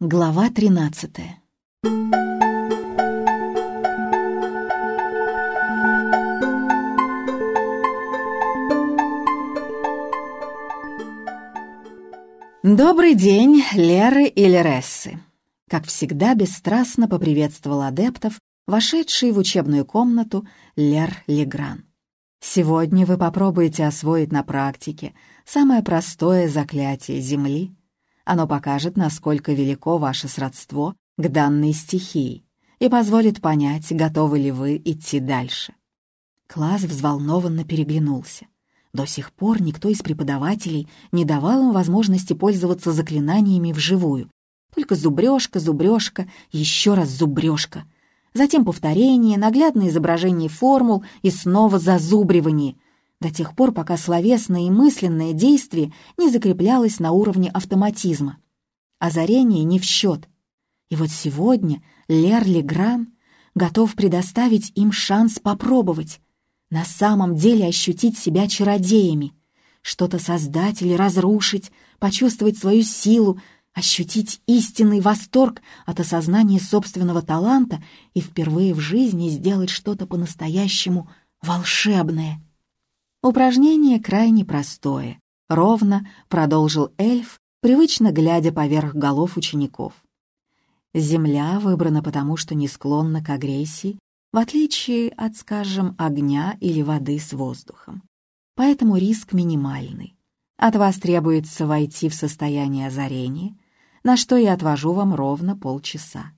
Глава 13 «Добрый день, Леры и Лерессы!» Как всегда, бесстрастно поприветствовал адептов, вошедший в учебную комнату Лер Легран. «Сегодня вы попробуете освоить на практике самое простое заклятие Земли — оно покажет, насколько велико ваше сродство к данной стихии и позволит понять, готовы ли вы идти дальше. Класс взволнованно переглянулся. До сих пор никто из преподавателей не давал им возможности пользоваться заклинаниями вживую. Только зубрежка, зубрежка, еще раз зубрежка. Затем повторение, наглядное изображение формул и снова зазубривание — до тех пор, пока словесное и мысленное действие не закреплялось на уровне автоматизма. Озарение не в счет. И вот сегодня Лер Легран готов предоставить им шанс попробовать, на самом деле ощутить себя чародеями, что-то создать или разрушить, почувствовать свою силу, ощутить истинный восторг от осознания собственного таланта и впервые в жизни сделать что-то по-настоящему волшебное — Упражнение крайне простое. Ровно продолжил эльф, привычно глядя поверх голов учеников. Земля выбрана потому, что не склонна к агрессии, в отличие от, скажем, огня или воды с воздухом. Поэтому риск минимальный. От вас требуется войти в состояние озарения, на что я отвожу вам ровно полчаса.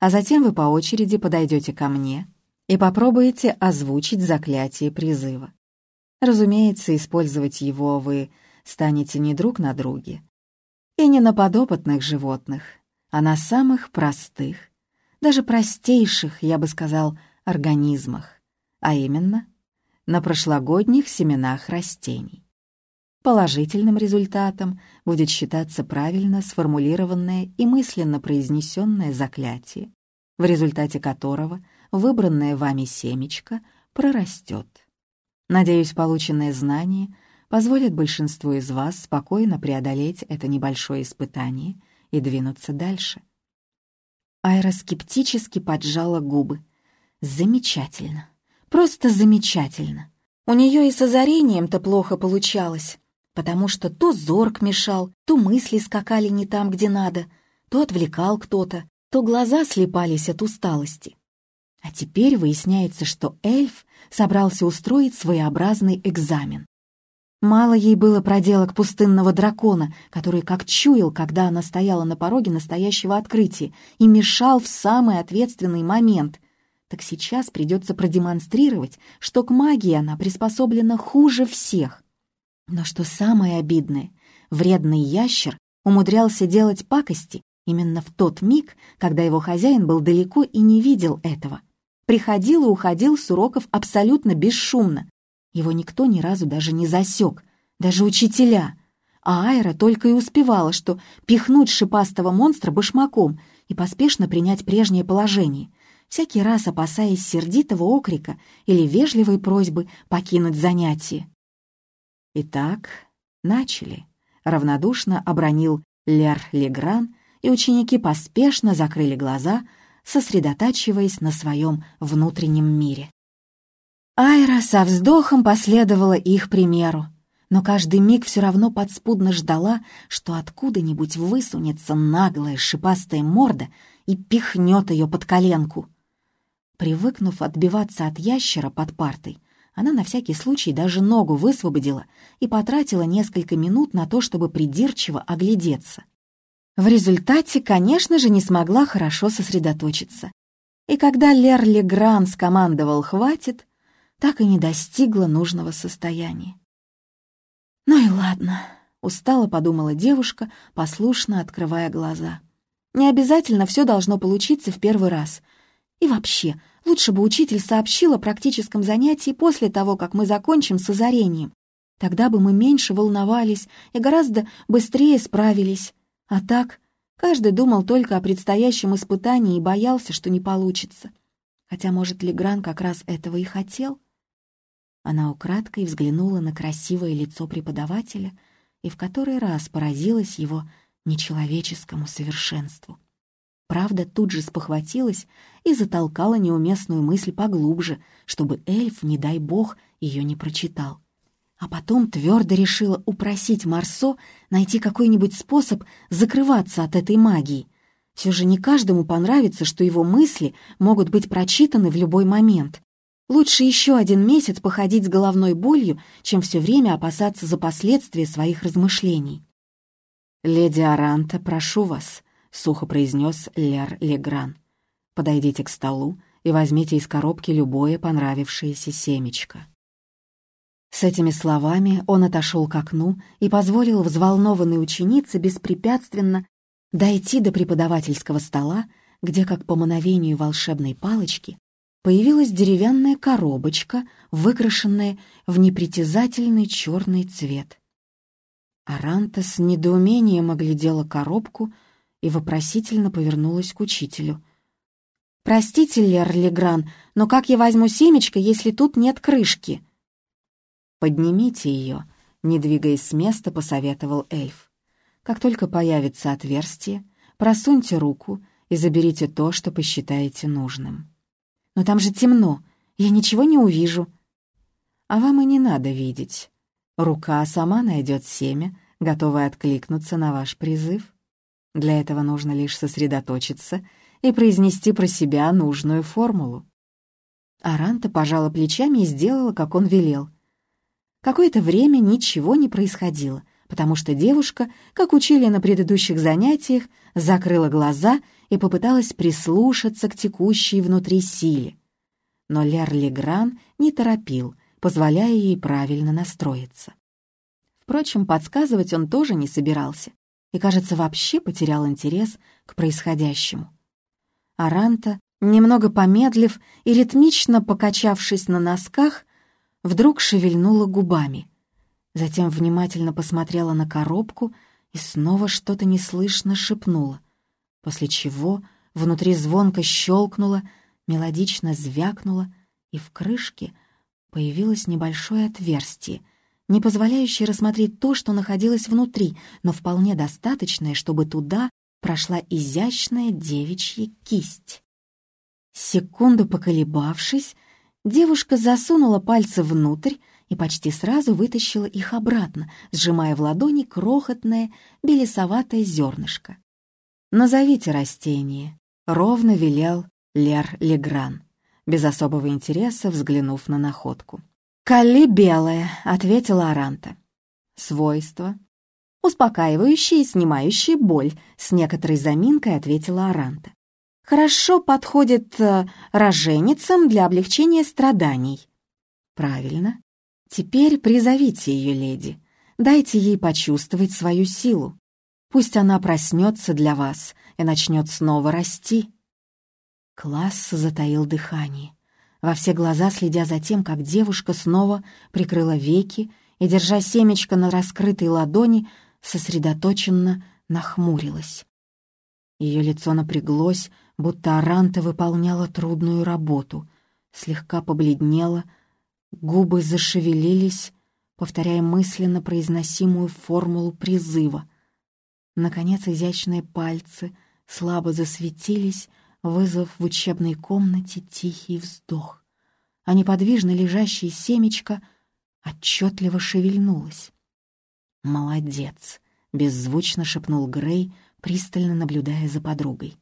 А затем вы по очереди подойдете ко мне и попробуете озвучить заклятие призыва. Разумеется, использовать его вы станете не друг на друге и не на подопытных животных, а на самых простых, даже простейших, я бы сказал, организмах, а именно на прошлогодних семенах растений. Положительным результатом будет считаться правильно сформулированное и мысленно произнесенное заклятие, в результате которого выбранное вами семечко прорастет. Надеюсь, полученные знания позволят большинству из вас спокойно преодолеть это небольшое испытание и двинуться дальше. Айра скептически поджала губы. Замечательно. Просто замечательно. У нее и с озарением-то плохо получалось, потому что то зорк мешал, то мысли скакали не там, где надо, то отвлекал кто-то, то глаза слепались от усталости. А теперь выясняется, что эльф собрался устроить своеобразный экзамен. Мало ей было проделок пустынного дракона, который как чуял, когда она стояла на пороге настоящего открытия и мешал в самый ответственный момент. Так сейчас придется продемонстрировать, что к магии она приспособлена хуже всех. Но что самое обидное, вредный ящер умудрялся делать пакости именно в тот миг, когда его хозяин был далеко и не видел этого приходил и уходил с уроков абсолютно бесшумно. Его никто ни разу даже не засек, даже учителя. А Айра только и успевала, что пихнуть шипастого монстра башмаком и поспешно принять прежнее положение, всякий раз опасаясь сердитого окрика или вежливой просьбы покинуть занятие. Итак, начали. Равнодушно обронил Лер Легран, и ученики поспешно закрыли глаза, сосредотачиваясь на своем внутреннем мире. Айра со вздохом последовала их примеру, но каждый миг все равно подспудно ждала, что откуда-нибудь высунется наглая шипастая морда и пихнет ее под коленку. Привыкнув отбиваться от ящера под партой, она на всякий случай даже ногу высвободила и потратила несколько минут на то, чтобы придирчиво оглядеться. В результате, конечно же, не смогла хорошо сосредоточиться. И когда Лер Легран скомандовал «хватит», так и не достигла нужного состояния. «Ну и ладно», — устало подумала девушка, послушно открывая глаза. «Не обязательно все должно получиться в первый раз. И вообще, лучше бы учитель сообщил о практическом занятии после того, как мы закончим с озарением. Тогда бы мы меньше волновались и гораздо быстрее справились. А так, каждый думал только о предстоящем испытании и боялся, что не получится. Хотя, может, Легран как раз этого и хотел? Она украдкой взглянула на красивое лицо преподавателя и в который раз поразилась его нечеловеческому совершенству. Правда, тут же спохватилась и затолкала неуместную мысль поглубже, чтобы эльф, не дай бог, ее не прочитал. А потом твердо решила упросить Марсо найти какой-нибудь способ закрываться от этой магии. Все же не каждому понравится, что его мысли могут быть прочитаны в любой момент. Лучше еще один месяц походить с головной болью, чем все время опасаться за последствия своих размышлений. «Леди Аранта, прошу вас», — сухо произнес Лер Легран. «Подойдите к столу и возьмите из коробки любое понравившееся семечко». С этими словами он отошел к окну и позволил взволнованной ученице беспрепятственно дойти до преподавательского стола, где, как по мановению волшебной палочки, появилась деревянная коробочка, выкрашенная в непритязательный черный цвет. Аранта с недоумением оглядела коробку и вопросительно повернулась к учителю. «Простите, Лер Легран, но как я возьму семечко, если тут нет крышки?» «Поднимите ее», — не двигаясь с места, посоветовал эльф. «Как только появится отверстие, просуньте руку и заберите то, что посчитаете нужным». «Но там же темно, я ничего не увижу». «А вам и не надо видеть. Рука сама найдет семя, готовое откликнуться на ваш призыв. Для этого нужно лишь сосредоточиться и произнести про себя нужную формулу». Аранта пожала плечами и сделала, как он велел. Какое-то время ничего не происходило, потому что девушка, как учили на предыдущих занятиях, закрыла глаза и попыталась прислушаться к текущей внутри силе. Но Лер Легран не торопил, позволяя ей правильно настроиться. Впрочем, подсказывать он тоже не собирался и, кажется, вообще потерял интерес к происходящему. Аранта, немного помедлив и ритмично покачавшись на носках, вдруг шевельнула губами. Затем внимательно посмотрела на коробку и снова что-то неслышно шепнула, после чего внутри звонко щелкнуло, мелодично звякнуло, и в крышке появилось небольшое отверстие, не позволяющее рассмотреть то, что находилось внутри, но вполне достаточное, чтобы туда прошла изящная девичья кисть. Секунду поколебавшись, девушка засунула пальцы внутрь и почти сразу вытащила их обратно, сжимая в ладони крохотное белесоватое зернышко. «Назовите растение», — ровно велел Лер Легран, без особого интереса взглянув на находку. «Кали белая», — ответила Аранта. «Свойства?» «Успокаивающие и снимающие боль», — с некоторой заминкой ответила Аранта. «Хорошо подходит э, роженицам для облегчения страданий». «Правильно. Теперь призовите ее, леди. Дайте ей почувствовать свою силу. Пусть она проснется для вас и начнет снова расти. Класс затаил дыхание, во все глаза следя за тем, как девушка снова прикрыла веки и, держа семечко на раскрытой ладони, сосредоточенно нахмурилась. Ее лицо напряглось, будто Аранта выполняла трудную работу, слегка побледнела, губы зашевелились, повторяя мысленно произносимую формулу призыва — Наконец изящные пальцы слабо засветились, вызвав в учебной комнате тихий вздох, а неподвижно лежащее семечко отчетливо шевельнулось. «Молодец!» — беззвучно шепнул Грей, пристально наблюдая за подругой.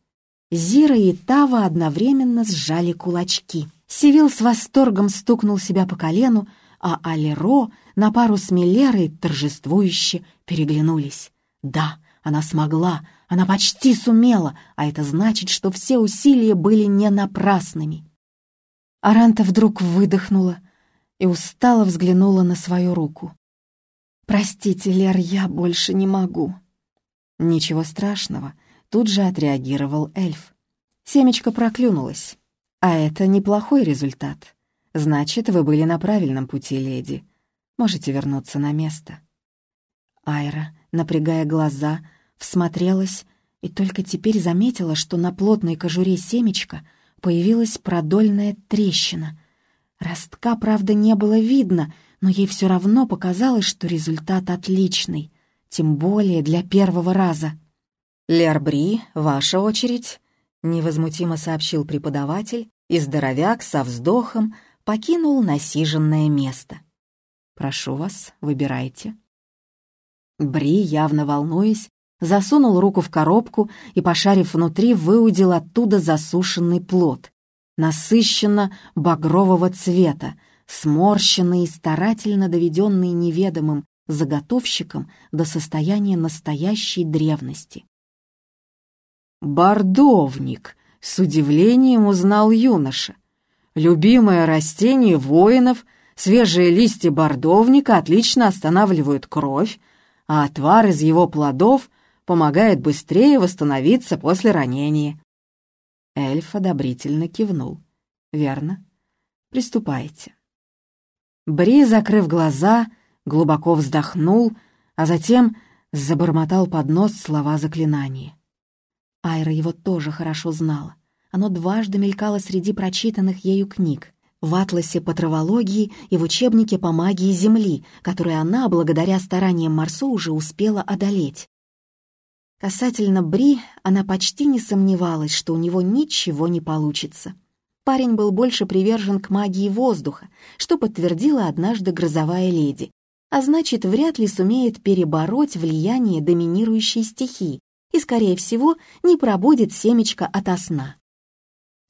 Зира и Тава одновременно сжали кулачки. Сивил с восторгом стукнул себя по колену, а Алеро на пару с Миллерой торжествующе переглянулись. «Да, она смогла, она почти сумела, а это значит, что все усилия были не напрасными. Аранта вдруг выдохнула и устало взглянула на свою руку. «Простите, Лер, я больше не могу». «Ничего страшного», — тут же отреагировал эльф. Семечко проклюнулось. А это неплохой результат. Значит, вы были на правильном пути, леди. Можете вернуться на место. Айра, напрягая глаза, всмотрелась и только теперь заметила, что на плотной кожуре семечка появилась продольная трещина. Ростка, правда, не было видно, но ей все равно показалось, что результат отличный, тем более для первого раза. «Лербри, ваша очередь», невозмутимо сообщил преподаватель, и здоровяк со вздохом покинул насиженное место. «Прошу вас, выбирайте». Бри, явно волнуясь, засунул руку в коробку и, пошарив внутри, выудил оттуда засушенный плод, насыщенно багрового цвета, сморщенный и старательно доведенный неведомым заготовщиком до состояния настоящей древности. «Бордовник!» — с удивлением узнал юноша. «Любимое растение воинов, свежие листья бордовника отлично останавливают кровь, а отвар из его плодов помогает быстрее восстановиться после ранения». Эльф одобрительно кивнул. «Верно. Приступайте». Бри, закрыв глаза, глубоко вздохнул, а затем забормотал под нос слова заклинания. Айра его тоже хорошо знала. Оно дважды мелькало среди прочитанных ею книг. В атласе по травологии и в учебнике по магии Земли, который она, благодаря стараниям Марсо, уже успела одолеть. Касательно Бри, она почти не сомневалась, что у него ничего не получится. Парень был больше привержен к магии воздуха, что подтвердила однажды грозовая леди, а значит, вряд ли сумеет перебороть влияние доминирующей стихии, и, скорее всего, не пробудет семечко ото сна.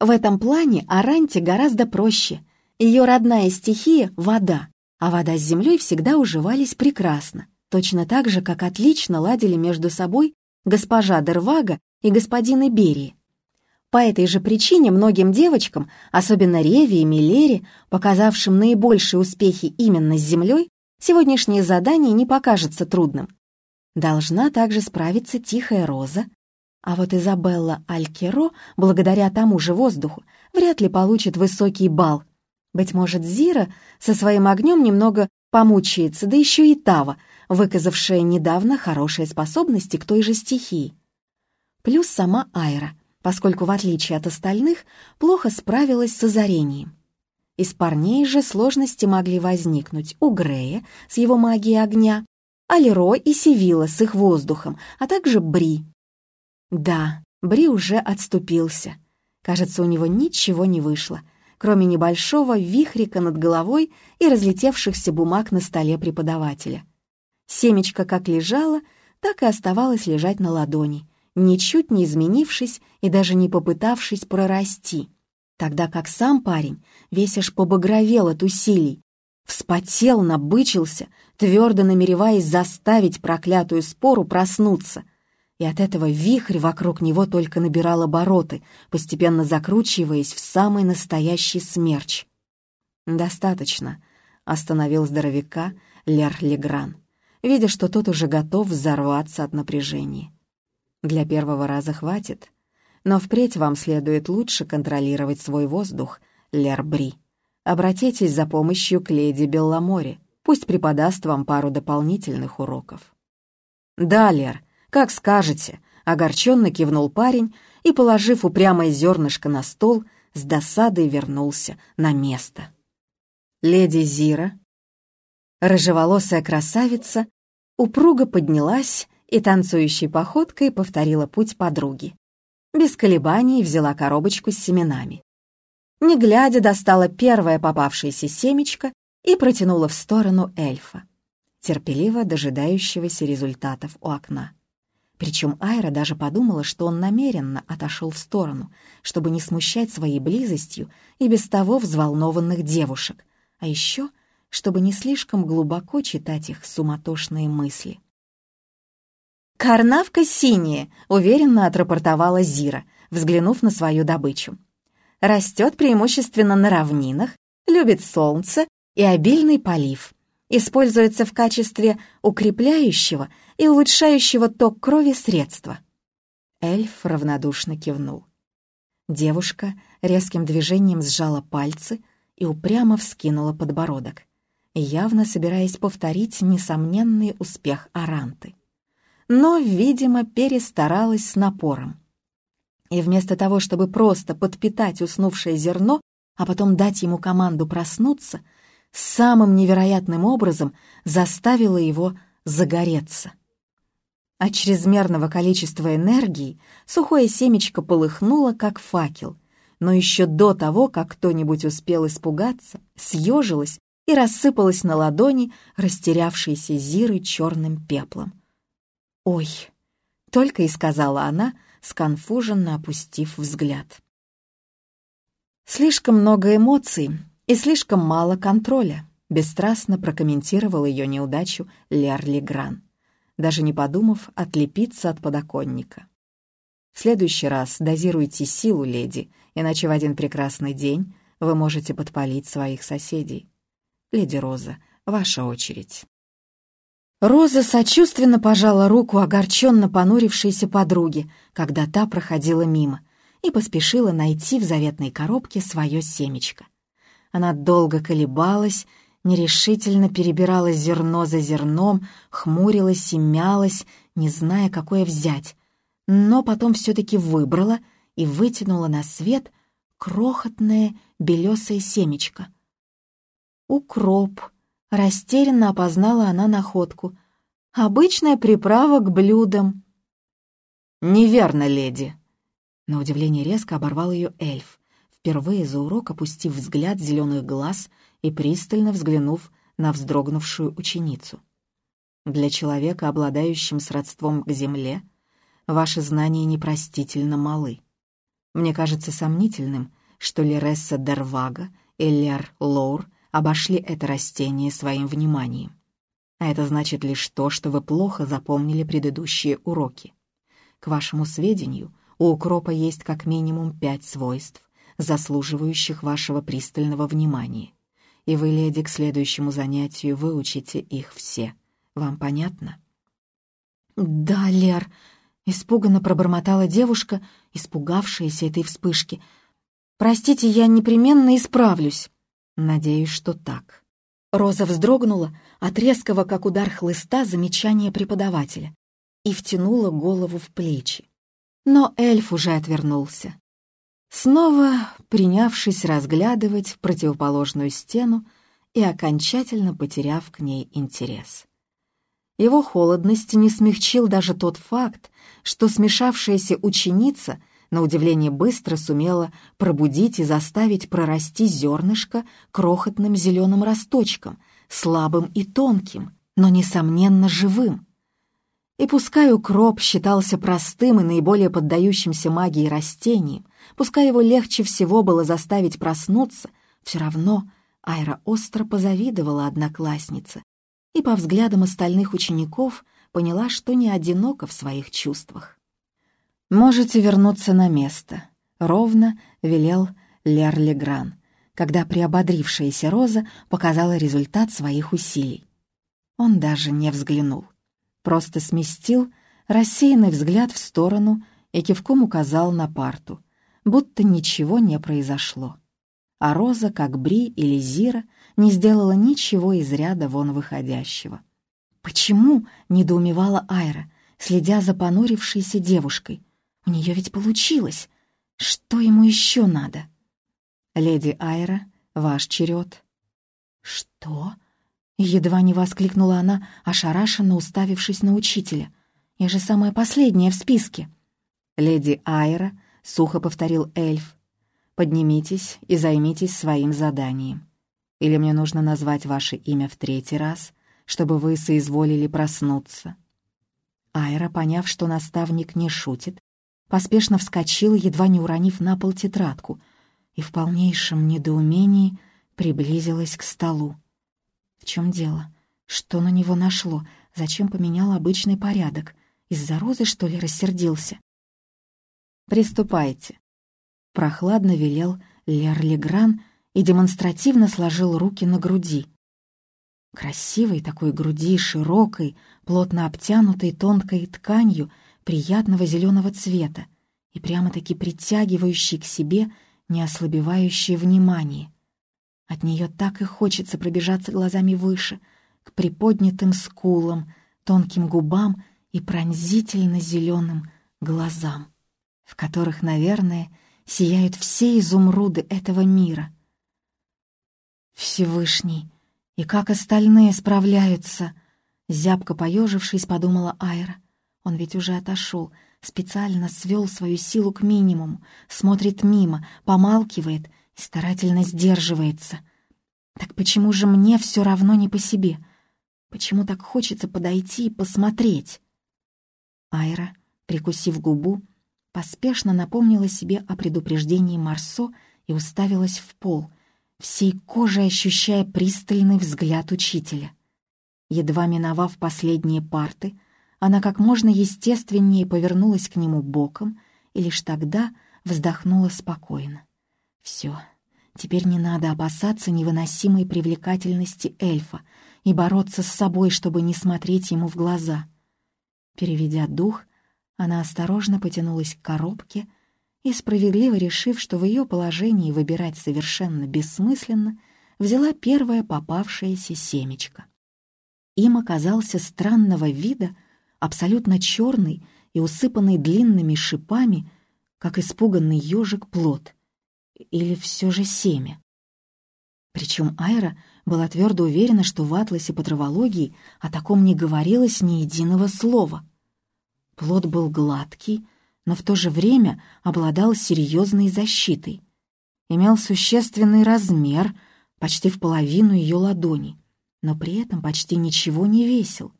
В этом плане Аранте гораздо проще. Ее родная стихия — вода, а вода с землей всегда уживались прекрасно, точно так же, как отлично ладили между собой госпожа Дервага и господин Иберии. По этой же причине многим девочкам, особенно Реве и Милере, показавшим наибольшие успехи именно с землей, сегодняшнее задание не покажется трудным. Должна также справиться Тихая Роза, а вот Изабелла Алькеро, благодаря тому же воздуху, вряд ли получит высокий балл. Быть может, Зира со своим огнем немного помучается, да еще и Тава, выказавшая недавно хорошие способности к той же стихии. Плюс сама Айра, поскольку, в отличие от остальных, плохо справилась с озарением. Из парней же сложности могли возникнуть у Грея с его магией огня, Алиро и Севила с их воздухом, а также Бри. Да, Бри уже отступился. Кажется, у него ничего не вышло, кроме небольшого вихрика над головой и разлетевшихся бумаг на столе преподавателя. Семечко как лежало, так и оставалось лежать на ладони, ничуть не изменившись и даже не попытавшись прорасти, тогда как сам парень весь аж побагровел от усилий, вспотел, набычился, твердо намереваясь заставить проклятую спору проснуться. И от этого вихрь вокруг него только набирал обороты, постепенно закручиваясь в самый настоящий смерч. «Достаточно», — остановил здоровяка Лер Легран, видя, что тот уже готов взорваться от напряжения. «Для первого раза хватит, но впредь вам следует лучше контролировать свой воздух, Лер Бри. Обратитесь за помощью к леди Белламоре. Пусть преподаст вам пару дополнительных уроков». «Да, Лер, как скажете», — огорченно кивнул парень и, положив упрямое зернышко на стол, с досадой вернулся на место. Леди Зира, рыжеволосая красавица, упруго поднялась и танцующей походкой повторила путь подруги. Без колебаний взяла коробочку с семенами. Не глядя, достала первое попавшееся семечко и протянула в сторону эльфа, терпеливо дожидающегося результатов у окна. Причем Айра даже подумала, что он намеренно отошел в сторону, чтобы не смущать своей близостью и без того взволнованных девушек, а еще, чтобы не слишком глубоко читать их суматошные мысли. «Карнавка синяя», — уверенно отрапортовала Зира, взглянув на свою добычу. «Растет преимущественно на равнинах, любит солнце и обильный полив. Используется в качестве укрепляющего и улучшающего ток крови средства. Эльф равнодушно кивнул. Девушка резким движением сжала пальцы и упрямо вскинула подбородок, явно собираясь повторить несомненный успех Аранты. Но, видимо, перестаралась с напором. И вместо того, чтобы просто подпитать уснувшее зерно, а потом дать ему команду проснуться, самым невероятным образом заставила его загореться. От чрезмерного количества энергии сухое семечко полыхнуло, как факел, но еще до того, как кто-нибудь успел испугаться, съежилось и рассыпалось на ладони растерявшейся Зиры черным пеплом. «Ой!» — только и сказала она, сконфуженно опустив взгляд. «Слишком много эмоций и слишком мало контроля», — бесстрастно прокомментировал ее неудачу Лерли Гран, даже не подумав отлепиться от подоконника. «В следующий раз дозируйте силу, леди, иначе в один прекрасный день вы можете подпалить своих соседей. Леди Роза, ваша очередь». Роза сочувственно пожала руку огорченно понурившейся подруге, когда та проходила мимо, и поспешила найти в заветной коробке свое семечко. Она долго колебалась, нерешительно перебирала зерно за зерном, хмурилась и мялась, не зная, какое взять, но потом все-таки выбрала и вытянула на свет крохотное белесое семечко. «Укроп», Растерянно опознала она находку. «Обычная приправа к блюдам». «Неверно, леди!» На удивление резко оборвал ее эльф, впервые за урок опустив взгляд зеленых глаз и пристально взглянув на вздрогнувшую ученицу. «Для человека, обладающим сродством к земле, ваши знания непростительно малы. Мне кажется сомнительным, что Лересса Дервага и Лер Лоур обошли это растение своим вниманием. А это значит лишь то, что вы плохо запомнили предыдущие уроки. К вашему сведению, у укропа есть как минимум пять свойств, заслуживающих вашего пристального внимания. И вы, леди, к следующему занятию выучите их все. Вам понятно? «Да, Лер», — испуганно пробормотала девушка, испугавшаяся этой вспышки. «Простите, я непременно исправлюсь». Надеюсь, что так. Роза вздрогнула от резкого, как удар хлыста, замечания преподавателя и втянула голову в плечи. Но эльф уже отвернулся. Снова принявшись разглядывать противоположную стену и окончательно потеряв к ней интерес. Его холодность не смягчил даже тот факт, что смешавшаяся ученица — на удивление быстро сумела пробудить и заставить прорасти зернышко крохотным зеленым росточком, слабым и тонким, но, несомненно, живым. И пускай укроп считался простым и наиболее поддающимся магии растением, пускай его легче всего было заставить проснуться, все равно Айра остро позавидовала однокласснице и по взглядам остальных учеников поняла, что не одинока в своих чувствах. «Можете вернуться на место», — ровно велел Лер Легран, когда приободрившаяся Роза показала результат своих усилий. Он даже не взглянул, просто сместил рассеянный взгляд в сторону и кивком указал на парту, будто ничего не произошло. А Роза, как Бри или Зира, не сделала ничего из ряда вон выходящего. «Почему?» — недоумевала Айра, следя за понурившейся девушкой — у нее ведь получилось. Что ему еще надо? Леди Айра, ваш черед. Что? Едва не воскликнула она, ошарашенно уставившись на учителя. Я же самая последняя в списке. Леди Айра, сухо повторил эльф. Поднимитесь и займитесь своим заданием. Или мне нужно назвать ваше имя в третий раз, чтобы вы соизволили проснуться. Айра, поняв, что наставник не шутит, поспешно вскочила, едва не уронив на пол тетрадку, и в полнейшем недоумении приблизилась к столу. В чем дело? Что на него нашло? Зачем поменял обычный порядок? Из-за розы, что ли, рассердился? «Приступайте», — прохладно велел Лер Легран и демонстративно сложил руки на груди. Красивой такой груди, широкой, плотно обтянутой тонкой тканью — приятного зеленого цвета и прямо-таки притягивающий к себе неослабевающее внимание. От нее так и хочется пробежаться глазами выше, к приподнятым скулам, тонким губам и пронзительно зеленым глазам, в которых, наверное, сияют все изумруды этого мира. Всевышний, и как остальные справляются, зябко поежившись, подумала Айра. Он ведь уже отошел, специально свел свою силу к минимуму, смотрит мимо, помалкивает и старательно сдерживается. Так почему же мне все равно не по себе? Почему так хочется подойти и посмотреть? Айра, прикусив губу, поспешно напомнила себе о предупреждении Марсо и уставилась в пол, всей кожей ощущая пристальный взгляд учителя. Едва миновав последние парты, она как можно естественнее повернулась к нему боком и лишь тогда вздохнула спокойно. «Все, теперь не надо опасаться невыносимой привлекательности эльфа и бороться с собой, чтобы не смотреть ему в глаза». Переведя дух, она осторожно потянулась к коробке и, справедливо решив, что в ее положении выбирать совершенно бессмысленно, взяла первое попавшееся семечко. Им оказался странного вида, абсолютно черный и усыпанный длинными шипами, как испуганный ежик плод. Или все же семя. Причем Айра была твердо уверена, что в атласе по травологии о таком не говорилось ни единого слова. Плод был гладкий, но в то же время обладал серьезной защитой. Имел существенный размер, почти в половину ее ладони, но при этом почти ничего не весил.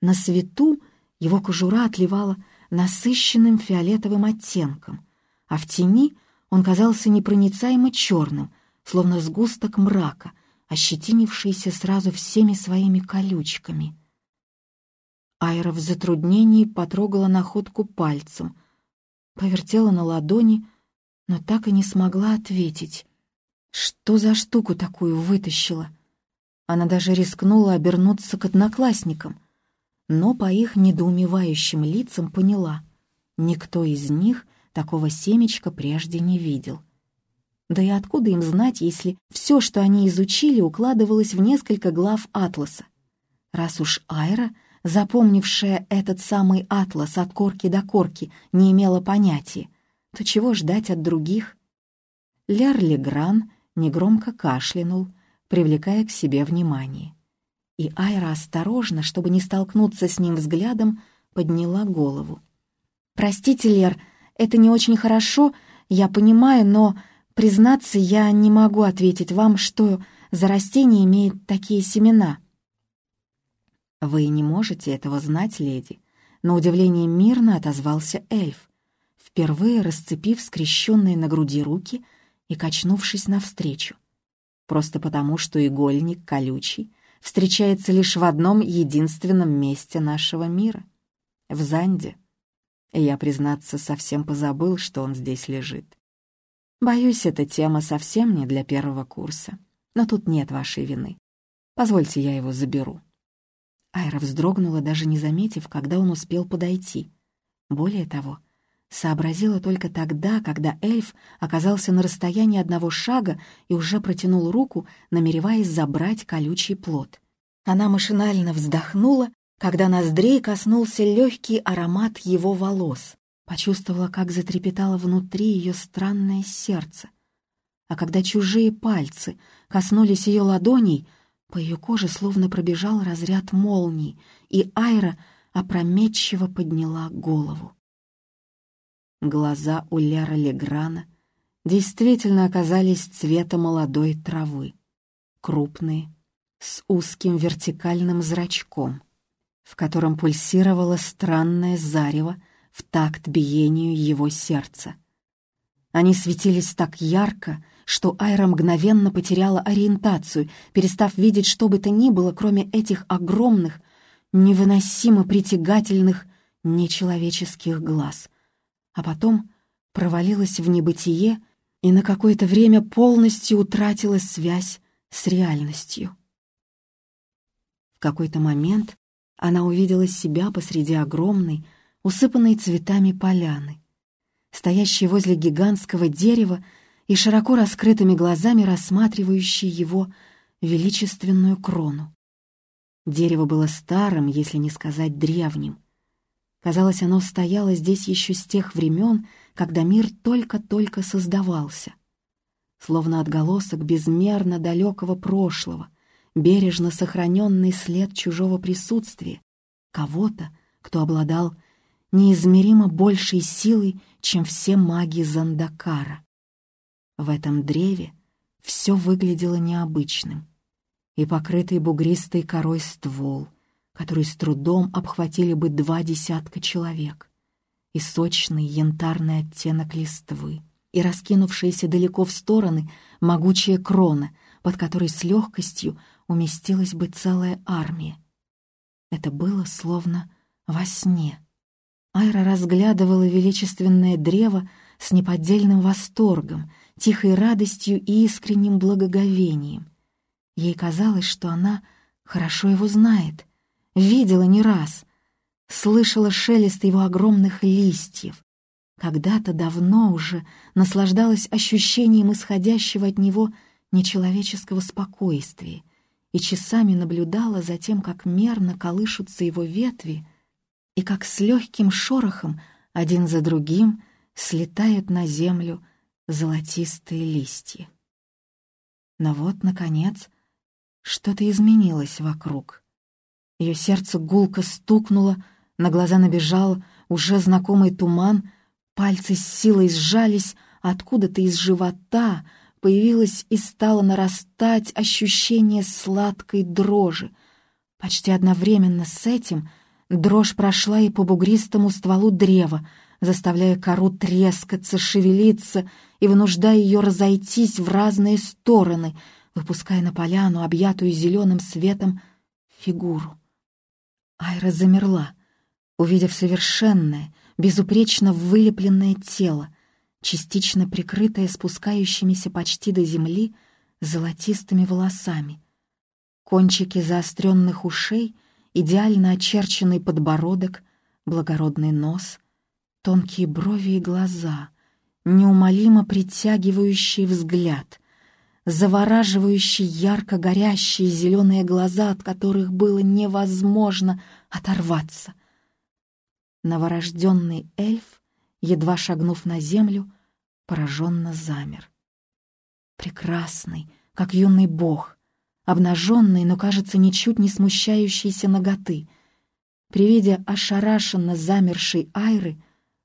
На свету его кожура отливала насыщенным фиолетовым оттенком, а в тени он казался непроницаемо черным, словно сгусток мрака, ощетинившийся сразу всеми своими колючками. Айра в затруднении потрогала находку пальцем, повертела на ладони, но так и не смогла ответить. Что за штуку такую вытащила? Она даже рискнула обернуться к одноклассникам, но по их недоумевающим лицам поняла, никто из них такого семечка прежде не видел. Да и откуда им знать, если все, что они изучили, укладывалось в несколько глав атласа? Раз уж Айра, запомнившая этот самый атлас от корки до корки, не имела понятия, то чего ждать от других? Ляр Легран негромко кашлянул, привлекая к себе внимание. И Айра осторожно, чтобы не столкнуться с ним взглядом, подняла голову. «Простите, Лер, это не очень хорошо, я понимаю, но Признаться, я не могу ответить вам, что за растение имеет такие семена. Вы не можете этого знать, леди. На удивление мирно отозвался эльф, впервые расцепив скрещенные на груди руки и качнувшись навстречу. Просто потому, что игольник колючий встречается лишь в одном единственном месте нашего мира — в Занде. И я, признаться, совсем позабыл, что он здесь лежит. Боюсь, эта тема совсем не для первого курса. Но тут нет вашей вины. Позвольте, я его заберу». Айра вздрогнула, даже не заметив, когда он успел подойти. Более того, сообразила только тогда, когда эльф оказался на расстоянии одного шага и уже протянул руку, намереваясь забрать колючий плод. Она машинально вздохнула, когда ноздрей коснулся легкий аромат его волос почувствовала, как затрепетало внутри ее странное сердце. А когда чужие пальцы коснулись ее ладоней, по ее коже словно пробежал разряд молний, и Айра опрометчиво подняла голову. Глаза у Лера Леграна действительно оказались цвета молодой травы, крупные, с узким вертикальным зрачком, в котором пульсировало странное зарево в такт биению его сердца. Они светились так ярко, что Айра мгновенно потеряла ориентацию, перестав видеть что бы то ни было, кроме этих огромных, невыносимо притягательных, нечеловеческих глаз. А потом провалилась в небытие и на какое-то время полностью утратила связь с реальностью. В какой-то момент она увидела себя посреди огромной, усыпанной цветами поляны, стоящей возле гигантского дерева и широко раскрытыми глазами рассматривающей его величественную крону. Дерево было старым, если не сказать древним. Казалось, оно стояло здесь еще с тех времен, когда мир только-только создавался. Словно отголосок безмерно далекого прошлого, бережно сохраненный след чужого присутствия, кого-то, кто обладал неизмеримо большей силой, чем все маги Зандакара. В этом древе все выглядело необычным. И покрытый бугристой корой ствол, который с трудом обхватили бы два десятка человек, и сочный янтарный оттенок листвы, и раскинувшаяся далеко в стороны могучая крона, под которой с легкостью уместилась бы целая армия. Это было словно во сне. Айра разглядывала величественное древо с неподдельным восторгом, тихой радостью и искренним благоговением. Ей казалось, что она хорошо его знает, видела не раз, слышала шелест его огромных листьев, когда-то давно уже наслаждалась ощущением исходящего от него нечеловеческого спокойствия и часами наблюдала за тем, как мерно колышутся его ветви и как с легким шорохом один за другим слетают на землю золотистые листья. Но вот, наконец, что-то изменилось вокруг. Ее сердце гулко стукнуло, на глаза набежал уже знакомый туман, пальцы с силой сжались, откуда-то из живота появилось и стало нарастать ощущение сладкой дрожи. Почти одновременно с этим дрожь прошла и по бугристому стволу древа, заставляя кору трескаться, шевелиться и вынуждая ее разойтись в разные стороны, выпуская на поляну, объятую зеленым светом, фигуру. Айра замерла, увидев совершенное, безупречно вылепленное тело, частично прикрытое спускающимися почти до земли золотистыми волосами. Кончики заостренных ушей, идеально очерченный подбородок, благородный нос, тонкие брови и глаза, неумолимо притягивающий взгляд, завораживающие ярко горящие зеленые глаза, от которых было невозможно оторваться. Новорожденный эльф, едва шагнув на землю, пораженно замер. Прекрасный, как юный бог, обнаженный, но, кажется, ничуть не смущающийся ноготы. При виде ошарашенно замершей Айры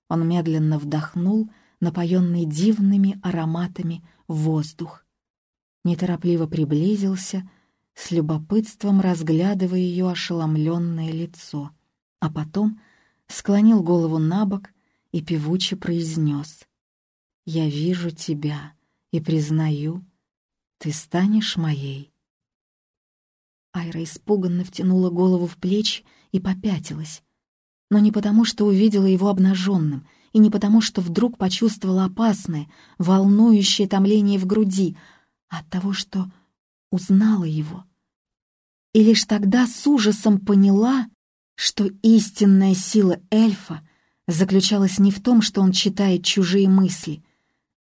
он медленно вдохнул, напоенный дивными ароматами, воздух неторопливо приблизился, с любопытством разглядывая ее ошеломленное лицо, а потом склонил голову на бок и певуче произнес «Я вижу тебя и признаю, ты станешь моей». Айра испуганно втянула голову в плечи и попятилась, но не потому, что увидела его обнаженным, и не потому, что вдруг почувствовала опасное, волнующее томление в груди, от того, что узнала его. И лишь тогда с ужасом поняла, что истинная сила эльфа заключалась не в том, что он читает чужие мысли,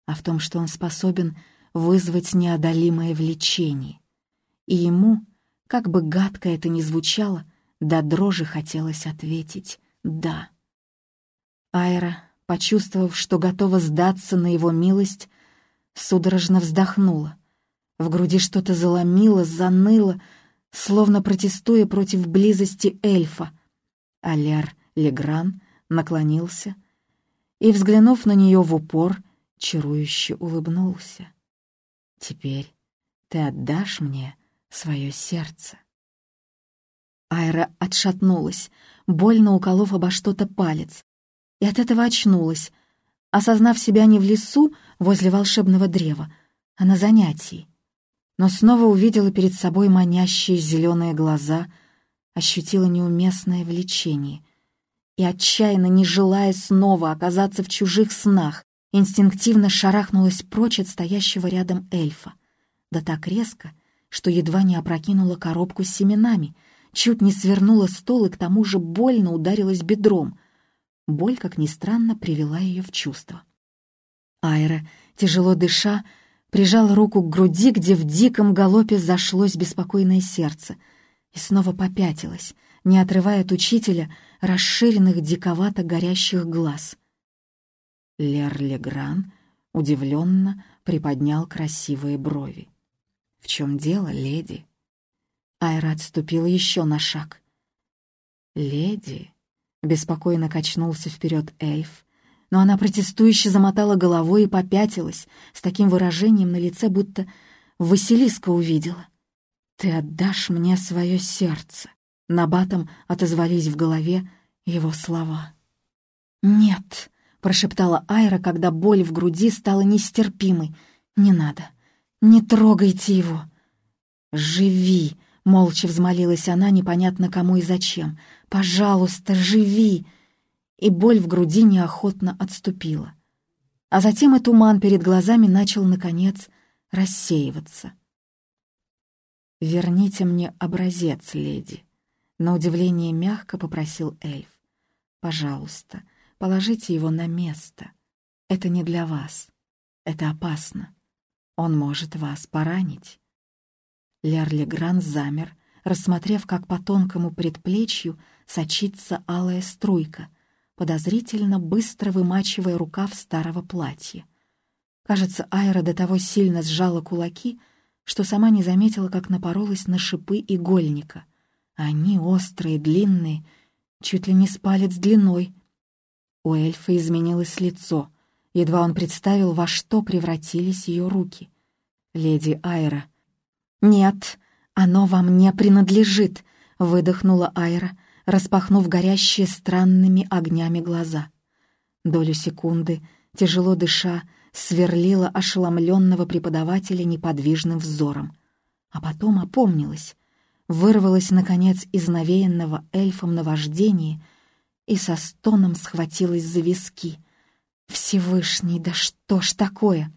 а в том, что он способен вызвать неодолимое влечение. И ему, как бы гадко это ни звучало, до дрожи хотелось ответить «да». Айра, почувствовав, что готова сдаться на его милость, судорожно вздохнула. В груди что-то заломило, заныло, словно протестуя против близости эльфа. Аляр Легран наклонился и, взглянув на нее в упор, чарующе улыбнулся. «Теперь ты отдашь мне свое сердце». Айра отшатнулась, больно уколов обо что-то палец, и от этого очнулась, осознав себя не в лесу возле волшебного древа, а на занятии но снова увидела перед собой манящие зеленые глаза, ощутила неуместное влечение и, отчаянно не желая снова оказаться в чужих снах, инстинктивно шарахнулась прочь от стоящего рядом эльфа. Да так резко, что едва не опрокинула коробку с семенами, чуть не свернула стол и к тому же больно ударилась бедром. Боль, как ни странно, привела ее в чувство. Айра, тяжело дыша, прижал руку к груди, где в диком галопе зашлось беспокойное сердце, и снова попятилась, не отрывая от учителя расширенных диковато горящих глаз. Лер Легран удивленно приподнял красивые брови. «В чем дело, леди?» Айра отступила еще на шаг. «Леди», Беспокойно качнулся вперед эльф, но она протестующе замотала головой и попятилась, с таким выражением на лице, будто Василиска увидела. «Ты отдашь мне свое сердце», — набатом отозвались в голове его слова. «Нет», — прошептала Айра, когда боль в груди стала нестерпимой. «Не надо, не трогайте его». «Живи», — молча взмолилась она, непонятно кому и зачем. «Пожалуйста, живи!» И боль в груди неохотно отступила. А затем и туман перед глазами начал, наконец, рассеиваться. «Верните мне образец, леди», — на удивление мягко попросил эльф. «Пожалуйста, положите его на место. Это не для вас. Это опасно. Он может вас поранить». Лерли Гран замер, рассмотрев, как по тонкому предплечью сочится алая струйка, подозрительно быстро вымачивая рукав старого платья. Кажется, Айра до того сильно сжала кулаки, что сама не заметила, как напоролась на шипы игольника. Они острые, длинные, чуть ли не с палец длиной. У эльфа изменилось лицо. Едва он представил, во что превратились ее руки. «Леди Айра», «Нет, оно вам не принадлежит», — выдохнула Айра, распахнув горящие странными огнями глаза. Долю секунды, тяжело дыша, сверлила ошеломленного преподавателя неподвижным взором. А потом опомнилась, вырвалась, наконец, из навеянного эльфом наваждения и со стоном схватилась за виски. «Всевышний, да что ж такое?»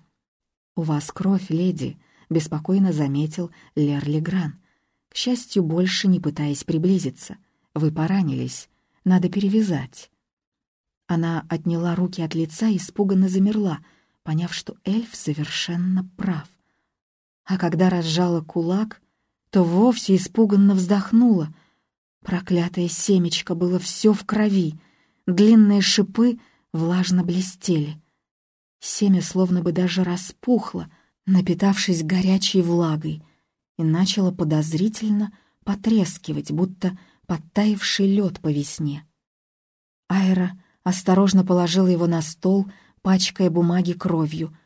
«У вас кровь, леди», — беспокойно заметил Лерли Гран. «К счастью, больше не пытаясь приблизиться. Вы поранились. Надо перевязать». Она отняла руки от лица и испуганно замерла, поняв, что эльф совершенно прав. А когда разжала кулак, то вовсе испуганно вздохнула. Проклятое семечко было все в крови, длинные шипы влажно блестели. Семя словно бы даже распухло — напитавшись горячей влагой, и начало подозрительно потрескивать, будто подтаивший лед по весне. Айра осторожно положила его на стол, пачкая бумаги кровью,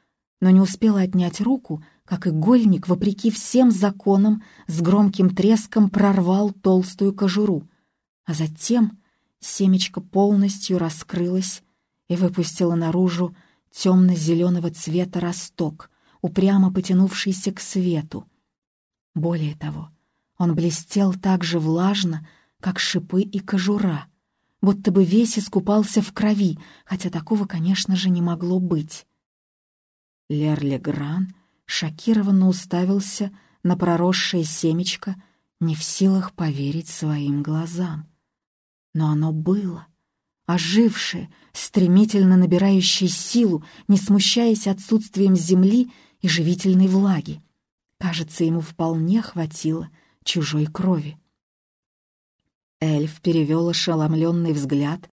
но не успела отнять руку, как игольник, вопреки всем законам, с громким треском прорвал толстую кожуру, а затем семечко полностью раскрылось и выпустило наружу темно-зеленого цвета росток — упрямо потянувшийся к свету. Более того, он блестел так же влажно, как шипы и кожура, будто бы весь искупался в крови, хотя такого, конечно же, не могло быть. Лерлигран шокированно уставился на проросшее семечко, не в силах поверить своим глазам. Но оно было — ожившее, стремительно набирающее силу, не смущаясь отсутствием земли и живительной влаги. Кажется, ему вполне хватило чужой крови. Эльф перевел ошеломленный взгляд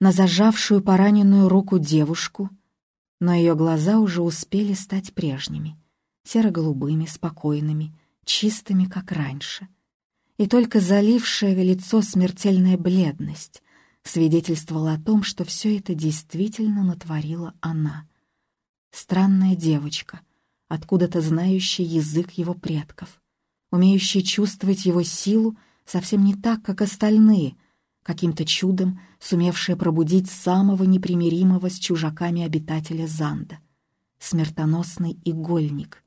на зажавшую пораненную руку девушку, но ее глаза уже успели стать прежними, серо-голубыми, спокойными, чистыми, как раньше. И только залившее лицо смертельная бледность свидетельствовала о том, что все это действительно натворила она. Странная девочка — откуда-то знающий язык его предков, умеющий чувствовать его силу совсем не так, как остальные, каким-то чудом сумевшая пробудить самого непримиримого с чужаками обитателя Занда. Смертоносный игольник,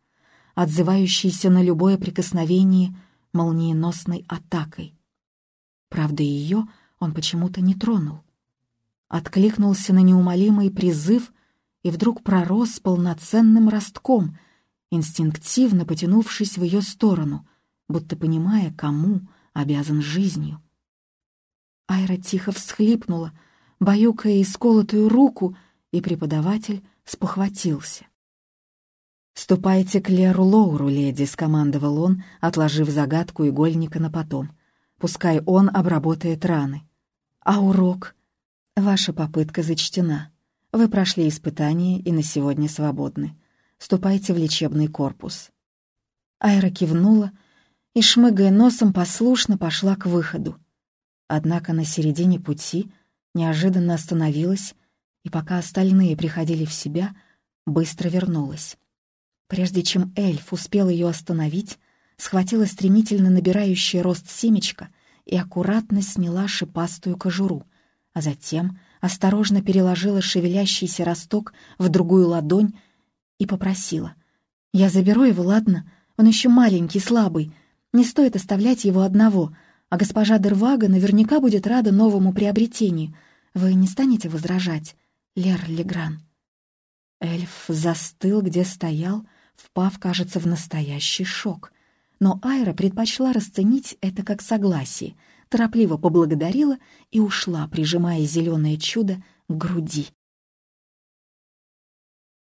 отзывающийся на любое прикосновение молниеносной атакой. Правда, ее он почему-то не тронул. Откликнулся на неумолимый призыв и вдруг пророс полноценным ростком — инстинктивно потянувшись в ее сторону, будто понимая, кому обязан жизнью. Айра тихо всхлипнула, баюкая исколотую руку, и преподаватель спохватился. «Ступайте к Леру Лоуру, леди», — скомандовал он, отложив загадку игольника на потом. «Пускай он обработает раны». «А урок?» «Ваша попытка зачтена. Вы прошли испытание и на сегодня свободны ступайте в лечебный корпус». Айра кивнула и, шмыгая носом, послушно пошла к выходу. Однако на середине пути неожиданно остановилась и, пока остальные приходили в себя, быстро вернулась. Прежде чем эльф успел ее остановить, схватила стремительно набирающий рост семечко и аккуратно сняла шипастую кожуру, а затем осторожно переложила шевелящийся росток в другую ладонь и попросила. «Я заберу его, ладно? Он еще маленький, слабый. Не стоит оставлять его одного, а госпожа Дервага наверняка будет рада новому приобретению. Вы не станете возражать, Лер Легран?» Эльф застыл, где стоял, впав, кажется, в настоящий шок. Но Айра предпочла расценить это как согласие, торопливо поблагодарила и ушла, прижимая зеленое чудо к груди.